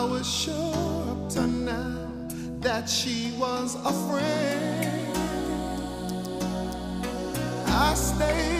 I was sure up to now that she was a friend. I stayed.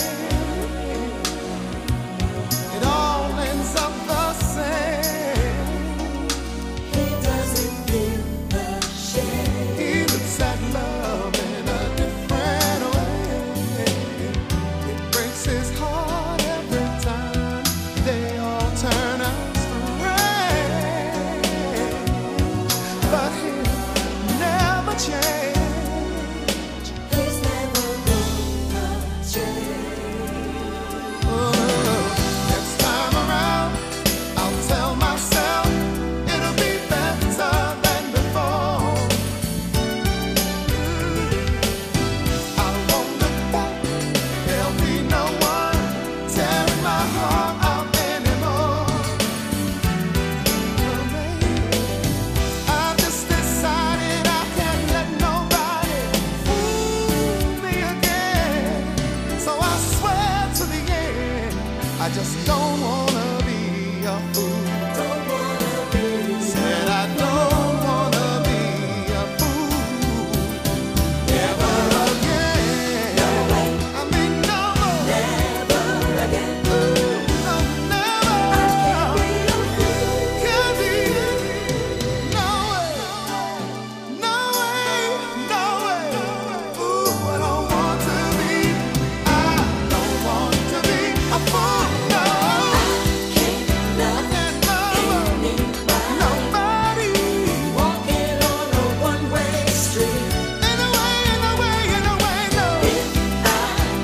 I just don't want.